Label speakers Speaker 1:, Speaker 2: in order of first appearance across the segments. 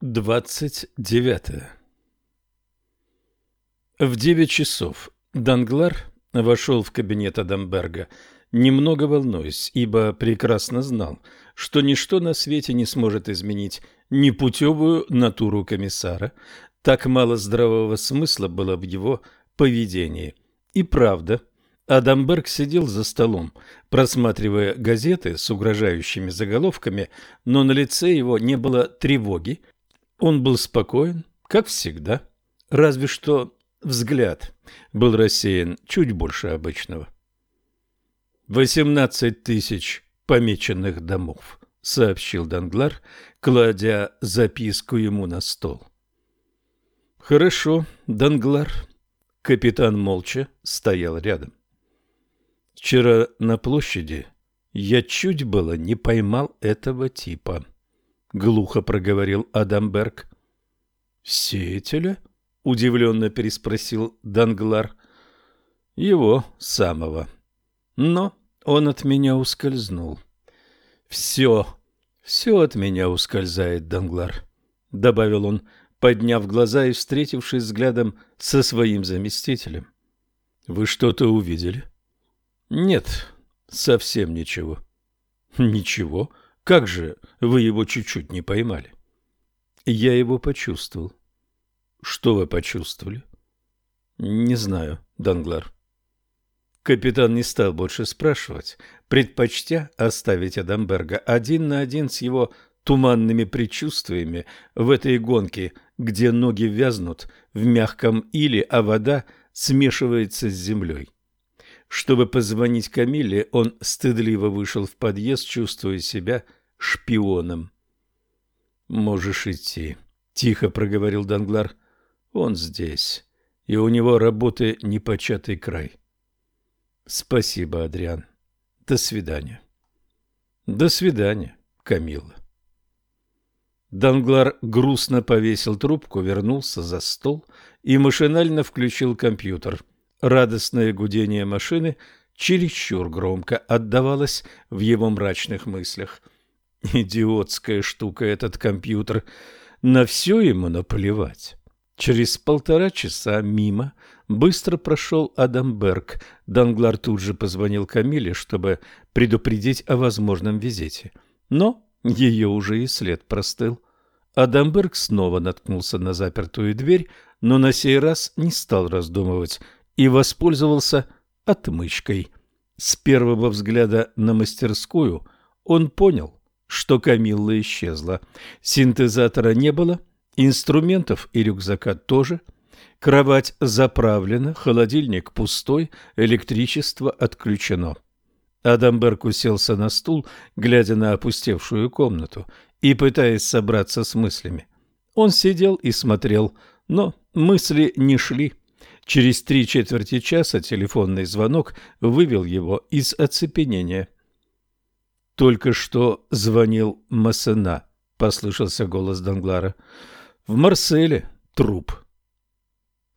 Speaker 1: 29. В девять часов Данглар вошел в кабинет Адамберга, немного волнуясь, ибо прекрасно знал, что ничто на свете не сможет изменить непутевую натуру комиссара, так мало здравого смысла было в его поведении. И правда, Адамберг сидел за столом, просматривая газеты с угрожающими заголовками, но на лице его не было тревоги, он был спокоен, как всегда, разве что взгляд был рассеян чуть больше обычного. «Восемнадцать тысяч помеченных домов», — сообщил Данглар, кладя записку ему на стол. «Хорошо, Данглар». Капитан молча стоял рядом. «Вчера на площади я чуть было не поймал этого типа». — глухо проговорил Адамберг. «Сеятеля?» — удивленно переспросил Данглар. «Его самого. Но он от меня ускользнул». «Все, все от меня ускользает, Данглар», — добавил он, подняв глаза и встретившись взглядом со своим заместителем. «Вы что-то увидели?» «Нет, совсем ничего». «Ничего?» Как же вы его чуть-чуть не поймали? Я его почувствовал. Что вы почувствовали? Не знаю, Данглар. Капитан не стал больше спрашивать, предпочтя оставить Адамберга один на один с его туманными предчувствиями в этой гонке, где ноги вязнут в мягком иле, а вода смешивается с землей. Чтобы позвонить Камиле, он стыдливо вышел в подъезд, чувствуя себя шпионом. «Можешь идти», — тихо проговорил Данглар. «Он здесь, и у него работы непочатый край». «Спасибо, Адриан. До свидания». «До свидания, Камилла». Данглар грустно повесил трубку, вернулся за стол и машинально включил компьютер. Радостное гудение машины чересчур громко отдавалось в его мрачных мыслях – Идиотская штука этот компьютер. На все ему наплевать. Через полтора часа мимо быстро прошел Адамберг. Данглар тут же позвонил Камиле, чтобы предупредить о возможном визите. Но ее уже и след простыл. Адамберг снова наткнулся на запертую дверь, но на сей раз не стал раздумывать и воспользовался отмычкой. С первого взгляда на мастерскую он понял, что Камилла исчезла. Синтезатора не было, инструментов и рюкзака тоже. Кровать заправлена, холодильник пустой, электричество отключено. Адамберг уселся на стул, глядя на опустевшую комнату и пытаясь собраться с мыслями. Он сидел и смотрел, но мысли не шли. Через три четверти часа телефонный звонок вывел его из оцепенения. Только что звонил Массена, послышался голос Данглара. В Марселе труп.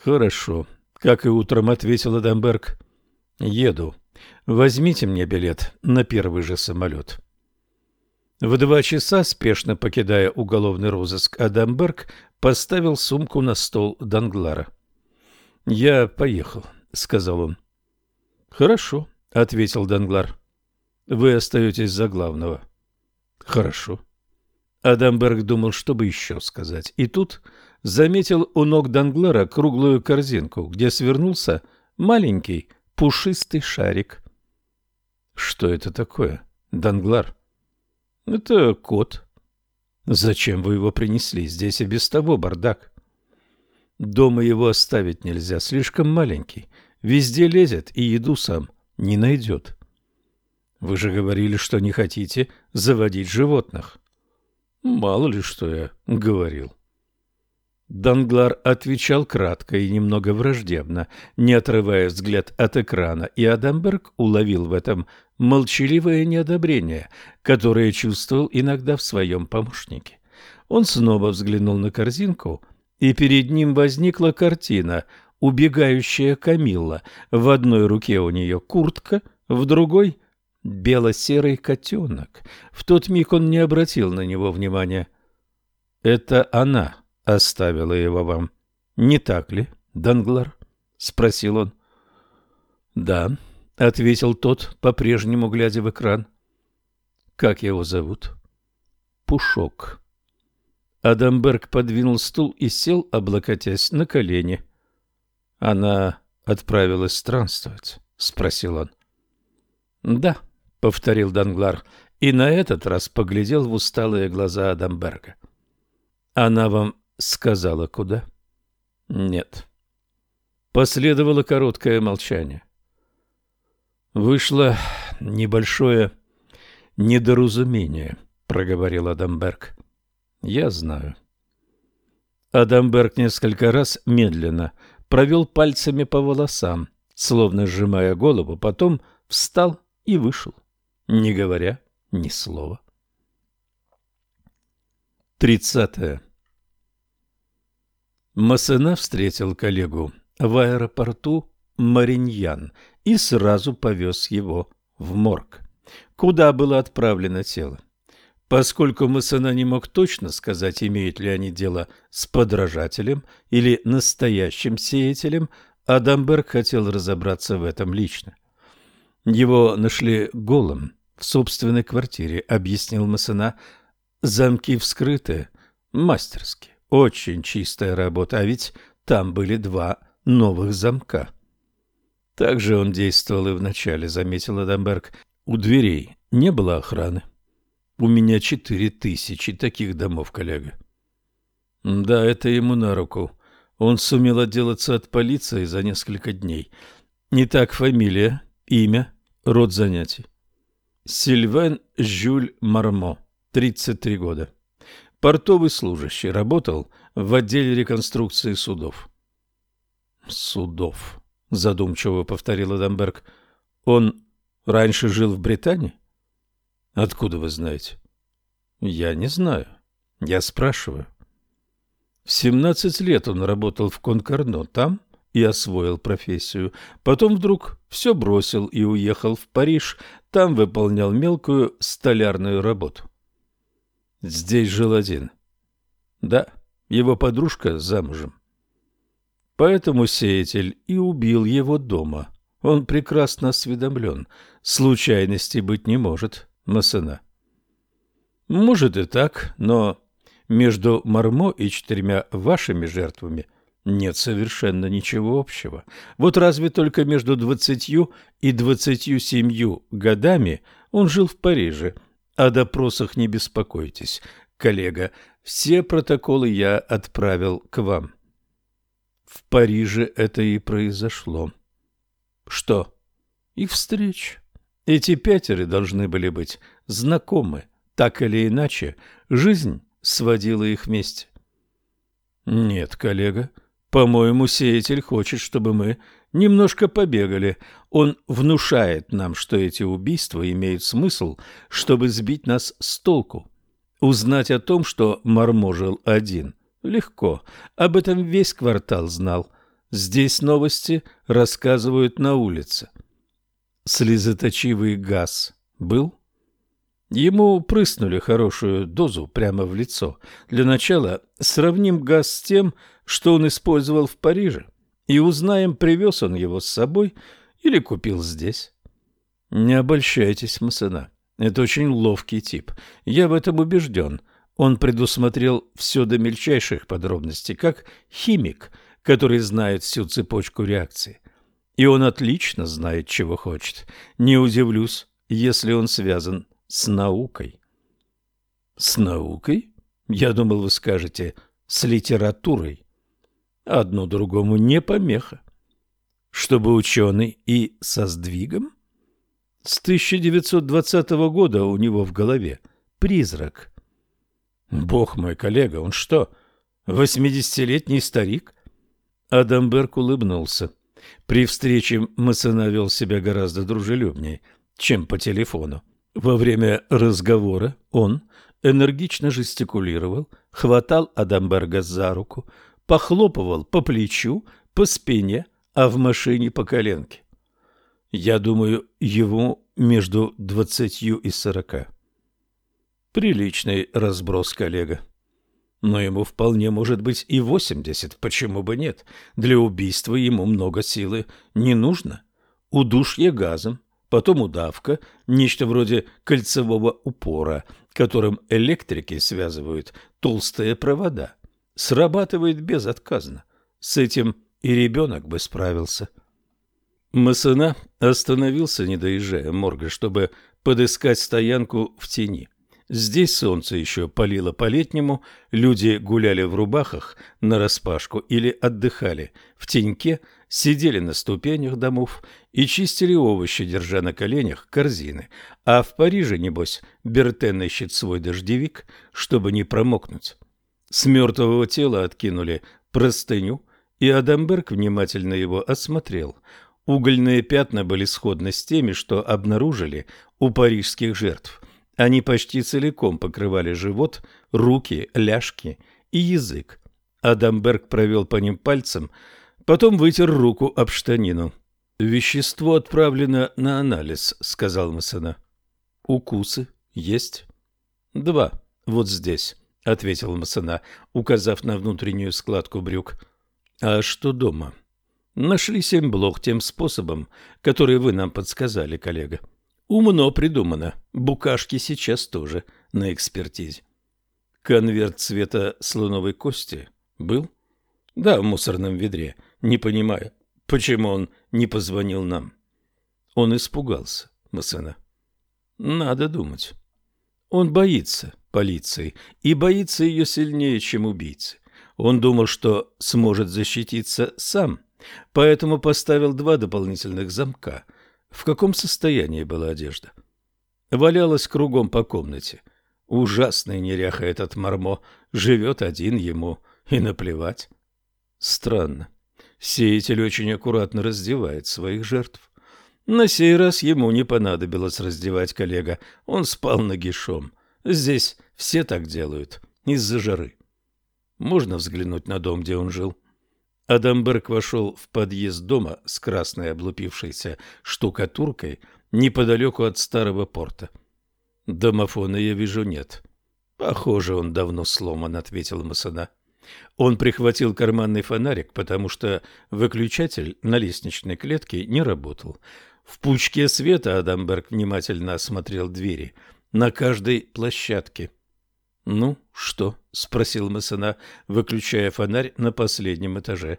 Speaker 1: Хорошо, как и утром ответил Адамберг. Еду. Возьмите мне билет на первый же самолет. В два часа, спешно покидая уголовный розыск, Адамберг поставил сумку на стол Данглара. «Я поехал», — сказал он. «Хорошо», — ответил Данглар. Вы остаетесь за главного. Хорошо. Адамберг думал, что бы еще сказать. И тут заметил у ног Данглара круглую корзинку, где свернулся маленький пушистый шарик. Что это такое, Данглар? Это кот. Зачем вы его принесли? Здесь и без того бардак. Дома его оставить нельзя, слишком маленький. Везде лезет и еду сам не найдет. Вы же говорили, что не хотите заводить животных. Мало ли, что я говорил. Данглар отвечал кратко и немного враждебно, не отрывая взгляд от экрана, и Адамберг уловил в этом молчаливое неодобрение, которое чувствовал иногда в своем помощнике. Он снова взглянул на корзинку, и перед ним возникла картина – убегающая Камилла. В одной руке у нее куртка, в другой бело-серый котенок. В тот миг он не обратил на него внимания. Это она оставила его вам. Не так ли, Данглар? спросил он. Да, ответил тот, по-прежнему глядя в экран. Как его зовут? Пушок. Адамберг подвинул стул и сел, облокотясь на колени. Она отправилась странствовать, спросил он. Да, повторил Данглар и на этот раз поглядел в усталые глаза Адамберга. Она вам сказала куда? Нет. Последовало короткое молчание. Вышло небольшое недоразумение, проговорил Адамберг. Я знаю. Адамберг несколько раз медленно провел пальцами по волосам, словно сжимая голову, потом встал и вышел, не говоря ни слова. Тридцатое. Массена встретил коллегу в аэропорту Мариньян и сразу повез его в морг, куда было отправлено тело. Поскольку Массена не мог точно сказать, имеют ли они дело с подражателем или настоящим сеятелем, Адамберг хотел разобраться в этом лично. Его нашли голым в собственной квартире, объяснил Массена. Замки вскрыты, мастерски, очень чистая работа, а ведь там были два новых замка. Также он действовал и вначале, заметил Адамберг. У дверей не было охраны. У меня четыре тысячи таких домов, коллега. Да, это ему на руку. Он сумел отделаться от полиции за несколько дней. Не так фамилия, имя, род занятий. Сильвен Жюль Мармо, 33 года. Портовый служащий, работал в отделе реконструкции судов. Судов, задумчиво повторил Адамберг. Он раньше жил в Британии? Откуда вы знаете? Я не знаю. Я спрашиваю. В 17 лет он работал в Конкорно, там и освоил профессию. Потом вдруг все бросил и уехал в Париж, там выполнял мелкую столярную работу. Здесь жил один. Да, его подружка замужем. Поэтому сеятель и убил его дома. Он прекрасно осведомлен. Случайности быть не может. Масена. Может и так, но между Мармо и четырьмя вашими жертвами нет совершенно ничего общего. Вот разве только между двадцатью и двадцатью семью годами он жил в Париже. О допросах не беспокойтесь, коллега. Все протоколы я отправил к вам. В Париже это и произошло. Что? Их встреча. Эти пятеры должны были быть знакомы. Так или иначе, жизнь сводила их вместе. Нет, коллега, по-моему, сеятель хочет, чтобы мы немножко побегали. Он внушает нам, что эти убийства имеют смысл, чтобы сбить нас с толку. Узнать о том, что Марможил один, легко. Об этом весь квартал знал. Здесь новости рассказывают на улице. Слезоточивый газ был? Ему прыснули хорошую дозу прямо в лицо. Для начала сравним газ с тем, что он использовал в Париже, и узнаем, привез он его с собой или купил здесь. Не обольщайтесь, Масена. Это очень ловкий тип. Я в этом убежден. Он предусмотрел все до мельчайших подробностей, как химик, который знает всю цепочку реакции. И он отлично знает, чего хочет. Не удивлюсь, если он связан с наукой. С наукой? Я думал, вы скажете, с литературой. Одно другому не помеха. Чтобы ученый и со сдвигом? С 1920 года у него в голове призрак. Бог мой, коллега, он что, восьмидесятилетний старик? Адамберг улыбнулся. При встрече Массена вел себя гораздо дружелюбнее, чем по телефону. Во время разговора он энергично жестикулировал, хватал Адамберга за руку, похлопывал по плечу, по спине, а в машине по коленке. Я думаю, ему между двадцатью и сорока. Приличный разброс, коллега. но ему вполне может быть и восемьдесят, почему бы нет? Для убийства ему много силы не нужно. Удушье газом, потом удавка, нечто вроде кольцевого упора, которым электрики связывают толстые провода. Срабатывает безотказно. С этим и ребенок бы справился. Масана остановился, не доезжая морга, чтобы подыскать стоянку в тени. Здесь солнце еще палило по-летнему, люди гуляли в рубахах нараспашку или отдыхали в теньке, сидели на ступенях домов и чистили овощи, держа на коленях корзины. А в Париже, небось, Бертен ищет свой дождевик, чтобы не промокнуть. С мертвого тела откинули простыню, и Адамберг внимательно его осмотрел. Угольные пятна были сходны с теми, что обнаружили у парижских жертв – они почти целиком покрывали живот, руки, ляжки и язык. Адамберг провел по ним пальцем, потом вытер руку об штанину. «Вещество отправлено на анализ», — сказал Масана. «Укусы есть?» «Два. Вот здесь», — ответил Масана, указав на внутреннюю складку брюк. «А что дома?» «Нашли семь блох тем способом, который вы нам подсказали, коллега». Умно придумано. Букашки сейчас тоже на экспертизе. Конверт цвета слоновой кости был? Да, в мусорном ведре. Не понимаю, почему он не позвонил нам. Он испугался, Масена. Надо думать. Он боится полиции и боится ее сильнее, чем убийцы. Он думал, что сможет защититься сам, поэтому поставил два дополнительных замка – в каком состоянии была одежда? Валялась кругом по комнате. Ужасный неряха этот Мармо. Живет один ему. И наплевать. Странно. Сеятель очень аккуратно раздевает своих жертв. На сей раз ему не понадобилось раздевать коллега. Он спал нагишом. Здесь все так делают. Из-за жары. Можно взглянуть на дом, где он жил? Адамберг вошел в подъезд дома с красной облупившейся штукатуркой неподалеку от старого порта. «Домофона я вижу нет». «Похоже, он давно сломан», — ответил Масана. Он прихватил карманный фонарик, потому что выключатель на лестничной клетке не работал. В пучке света Адамберг внимательно осмотрел двери на каждой площадке. «Ну, что?» — спросил Масана, выключая фонарь на последнем этаже.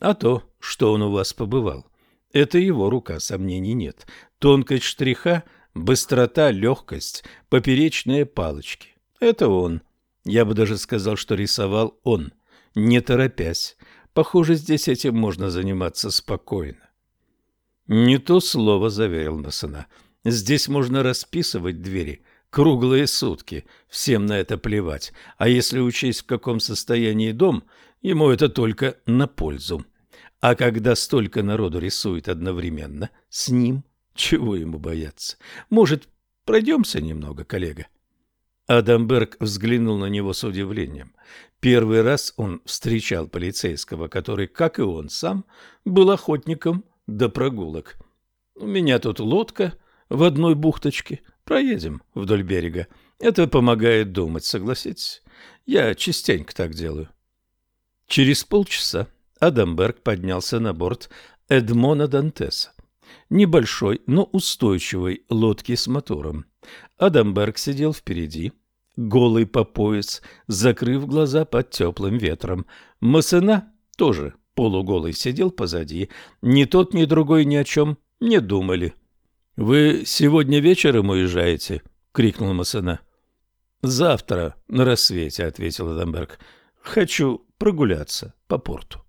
Speaker 1: «А то, что он у вас побывал. Это его рука, сомнений нет. Тонкость штриха, быстрота, легкость, поперечные палочки. Это он. Я бы даже сказал, что рисовал он, не торопясь. Похоже, здесь этим можно заниматься спокойно». «Не то слово», — заверил Масана. «Здесь можно расписывать двери» круглые сутки. Всем на это плевать. А если учесть, в каком состоянии дом, ему это только на пользу. А когда столько народу рисует одновременно с ним, чего ему бояться? Может, пройдемся немного, коллега? Адамберг взглянул на него с удивлением. Первый раз он встречал полицейского, который, как и он сам, был охотником до прогулок. «У меня тут лодка в одной бухточке», Проедем вдоль берега. Это помогает думать, согласитесь? Я частенько так делаю. Через полчаса Адамберг поднялся на борт Эдмона Дантеса. Небольшой, но устойчивой лодки с мотором. Адамберг сидел впереди, голый по пояс, закрыв глаза под теплым ветром. Масена тоже полуголый сидел позади. Ни тот, ни другой ни о чем не думали. — Вы сегодня вечером уезжаете? — крикнул Масана. — Завтра на рассвете, — ответил Адамберг. — Хочу прогуляться по порту.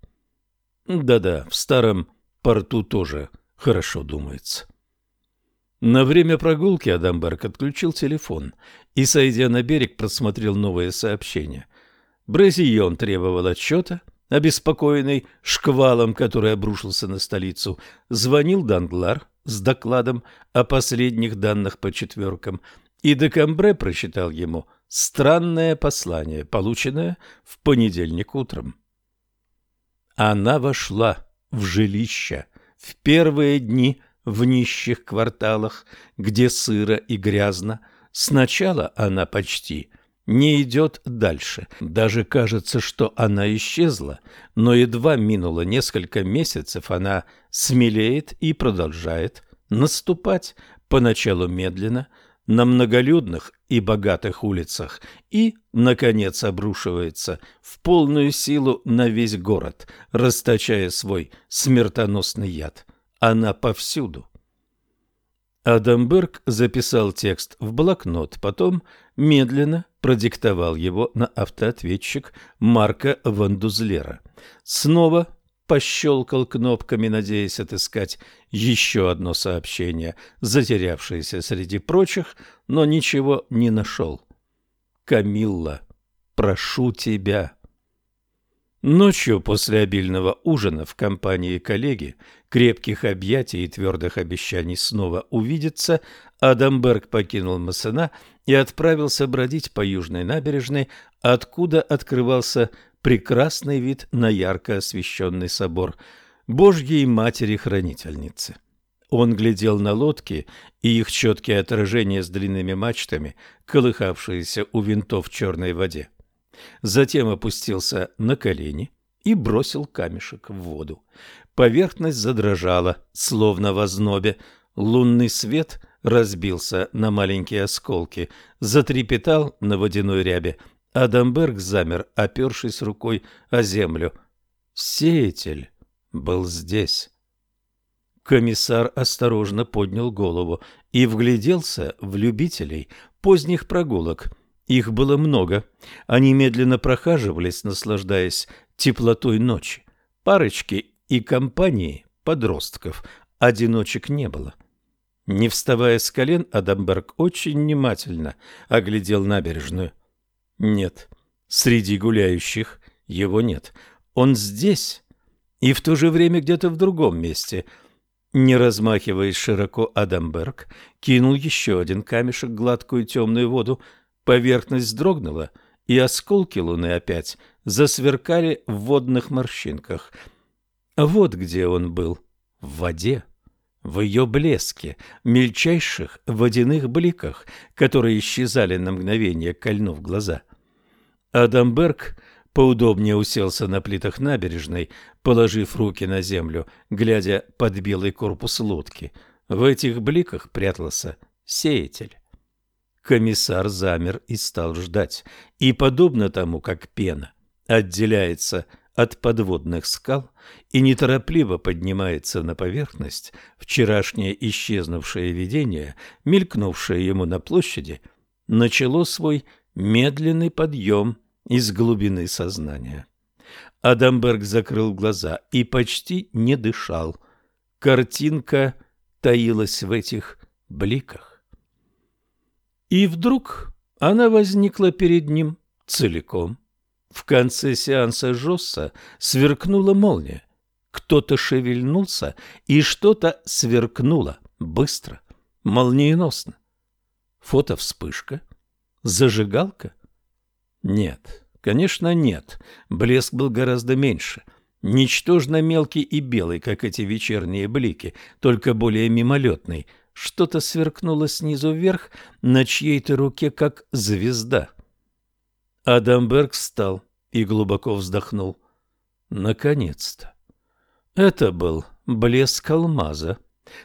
Speaker 1: Да — Да-да, в старом порту тоже хорошо думается. На время прогулки Адамберг отключил телефон и, сойдя на берег, просмотрел новые сообщения. Бразильон требовал отчета, обеспокоенный шквалом, который обрушился на столицу. Звонил Данглар, с докладом о последних данных по четверкам, и Декамбре прочитал ему странное послание, полученное в понедельник утром. Она вошла в жилище в первые дни в нищих кварталах, где сыро и грязно. Сначала она почти не идет дальше. Даже кажется, что она исчезла, но едва минуло несколько месяцев, она смелеет и продолжает наступать, поначалу медленно, на многолюдных и богатых улицах и, наконец, обрушивается в полную силу на весь город, расточая свой смертоносный яд. Она повсюду. Адамберг записал текст в блокнот, потом медленно продиктовал его на автоответчик Марка Вандузлера. Снова пощелкал кнопками, надеясь отыскать еще одно сообщение, затерявшееся среди прочих, но ничего не нашел. «Камилла, прошу тебя». Ночью после обильного ужина в компании коллеги, крепких объятий и твердых обещаний снова увидеться, Адамберг покинул Массена и отправился бродить по южной набережной, откуда открывался прекрасный вид на ярко освещенный собор Божьей Матери-Хранительницы. Он глядел на лодки и их четкие отражения с длинными мачтами, колыхавшиеся у винтов в черной воде. Затем опустился на колени и бросил камешек в воду. Поверхность задрожала, словно в ознобе. Лунный свет разбился на маленькие осколки, затрепетал на водяной рябе, Адамберг замер, опершись рукой о землю. Сеятель был здесь. Комиссар осторожно поднял голову и вгляделся в любителей поздних прогулок. Их было много. Они медленно прохаживались, наслаждаясь теплотой ночи. Парочки и компании подростков. Одиночек не было. Не вставая с колен, Адамберг очень внимательно оглядел набережную. Нет, среди гуляющих его нет. Он здесь и в то же время где-то в другом месте. Не размахиваясь широко, Адамберг кинул еще один камешек в гладкую темную воду. Поверхность дрогнула, и осколки луны опять засверкали в водных морщинках. Вот где он был — в воде в ее блеске, мельчайших водяных бликах, которые исчезали на мгновение, кольнув глаза. Адамберг поудобнее уселся на плитах набережной, положив руки на землю, глядя под белый корпус лодки. В этих бликах прятался сеятель. Комиссар замер и стал ждать, и, подобно тому, как пена отделяется от подводных скал и неторопливо поднимается на поверхность, вчерашнее исчезнувшее видение, мелькнувшее ему на площади, начало свой медленный подъем из глубины сознания. Адамберг закрыл глаза и почти не дышал. Картинка таилась в этих бликах. И вдруг она возникла перед ним целиком. В конце сеанса Жосса сверкнула молния. Кто-то шевельнулся, и что-то сверкнуло быстро, молниеносно. Фото-вспышка? Зажигалка? Нет, конечно, нет. Блеск был гораздо меньше. Ничтожно мелкий и белый, как эти вечерние блики, только более мимолетный. Что-то сверкнуло снизу вверх на чьей-то руке, как звезда. Адамберг встал и глубоко вздохнул. Наконец-то. Это был блеск алмаза,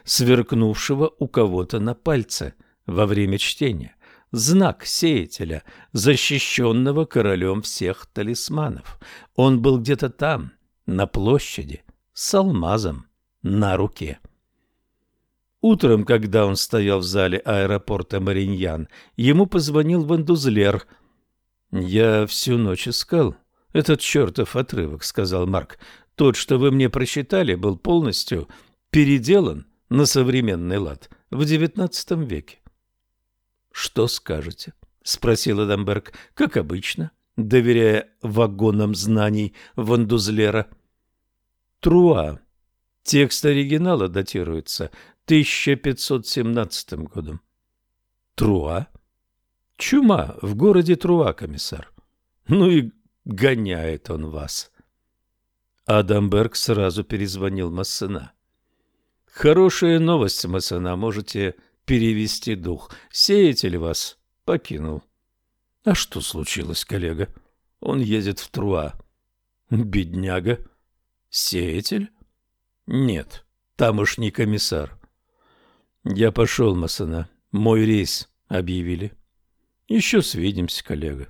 Speaker 1: сверкнувшего у кого-то на пальце во время чтения. Знак сеятеля, защищенного королем всех талисманов. Он был где-то там, на площади, с алмазом на руке. Утром, когда он стоял в зале аэропорта Мариньян, ему позвонил Вандузлер – «Я всю ночь искал этот чертов отрывок», — сказал Марк. «Тот, что вы мне прочитали, был полностью переделан на современный лад в девятнадцатом веке». «Что скажете?» — спросил Эдамберг, как обычно, доверяя вагонам знаний Вандузлера. «Труа. Текст оригинала датируется 1517 годом». «Труа?» Чума в городе Труа, комиссар. Ну и гоняет он вас. Адамберг сразу перезвонил Массена. Хорошая новость, Массена, можете перевести дух. Сеятель вас покинул. А что случилось, коллега? Он едет в Труа. Бедняга. Сеятель? Нет, тамошний комиссар. Я пошел, Масана. Мой рейс объявили. Еще свидимся, коллега.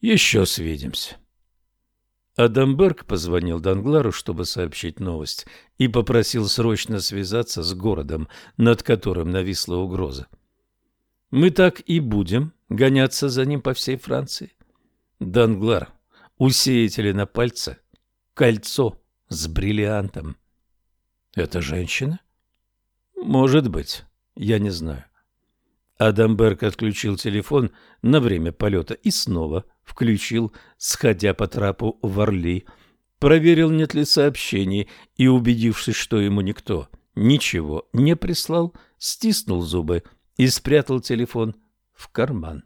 Speaker 1: Еще свидимся. Адамберг позвонил Данглару, чтобы сообщить новость, и попросил срочно связаться с городом, над которым нависла угроза. Мы так и будем гоняться за ним по всей Франции. Данглар, усеятели на пальце, кольцо с бриллиантом. Это женщина? Может быть, я не знаю. Адамберг отключил телефон на время полета и снова включил, сходя по трапу в Орли, проверил, нет ли сообщений, и, убедившись, что ему никто ничего не прислал, стиснул зубы и спрятал телефон в карман.